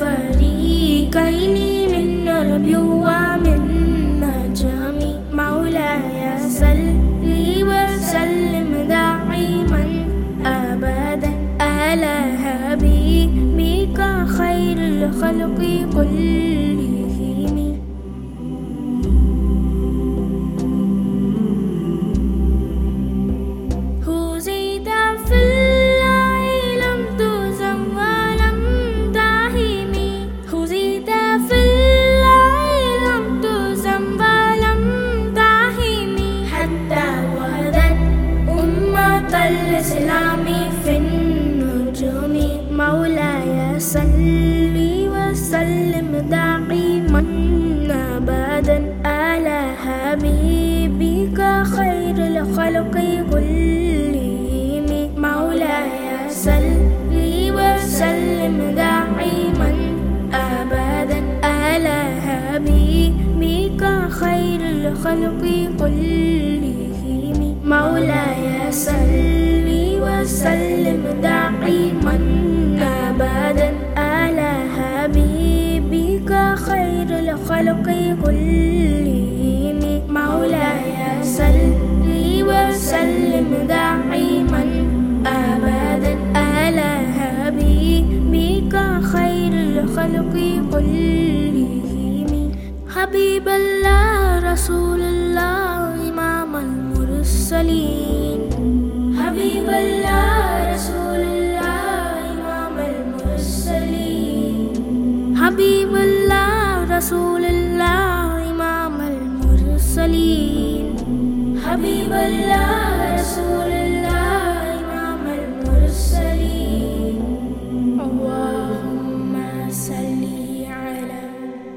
الفريقين من ربي ومن نجمي مولاي صل وسلم دائما أبدا على حبيبك خير الخلق كلهم. أمة الإسلام في النجوم. مولاي صل وسلم دائما أبدا على حبيبك خير الخلق كلهم. مولاي صل وسلم دائما أبدا على حبيبك خير الخلق كلهم. مولاي صل أبدا على حبيبك خير الخلق كلهم. مولاي صل وسلم دائما. أبدا على حبيبك خير الخلق كلهم. حبيب الله رسول الله إمام المرسلين. حبيب الله رسول الله إمام المرسلين. حبيب الله رسول الله إمام المرسلين. اللهم صل على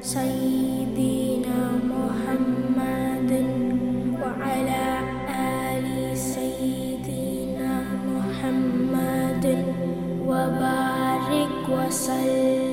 سيدنا محمد وعلى آل سيدنا محمد. وبارك وسلم